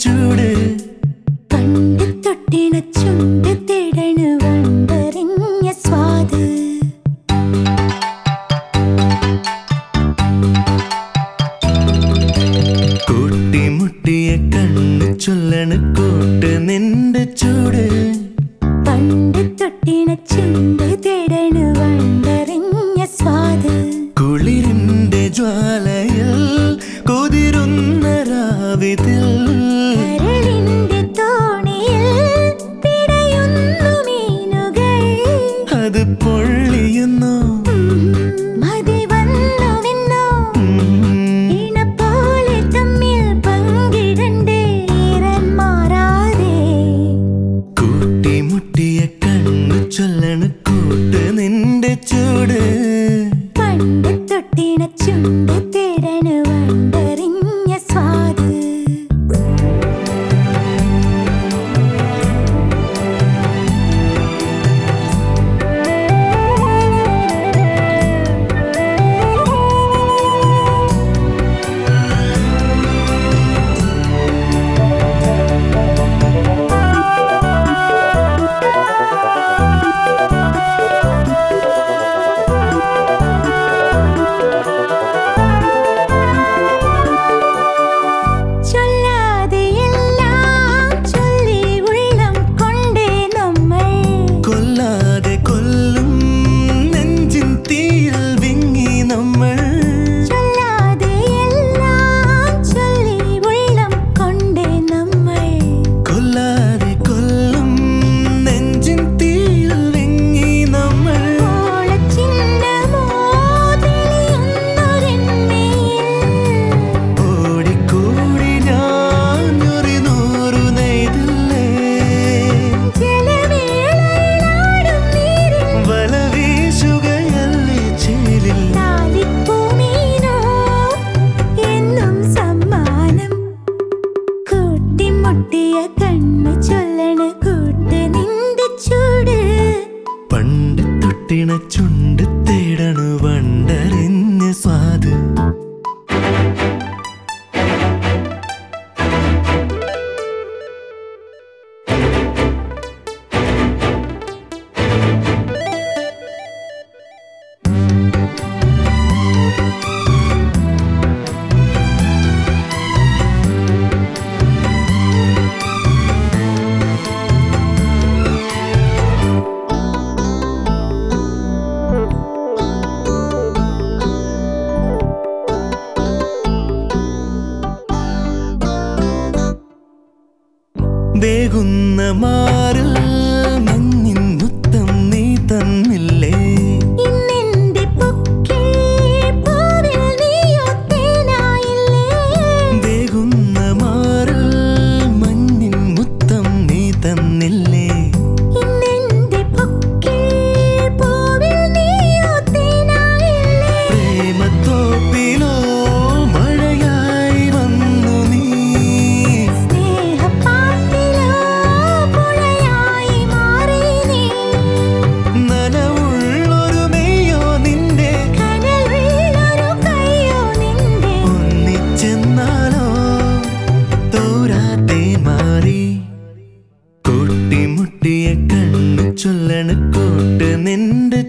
ചൂട്. കണ്ടു സ്വാദ്. ചൊല്ലണ സ്വാദ്. കുളിരിന്റെ ജ്വാലയിൽ കൊതിരുന്ന രാവിതിൽ enough. വേകുന്ന മാറിൽ മഞ്ഞിൻ മുത്തം നീ തന്നിൽ ചൊല്ലണ കൂട്ട് നിന്റെ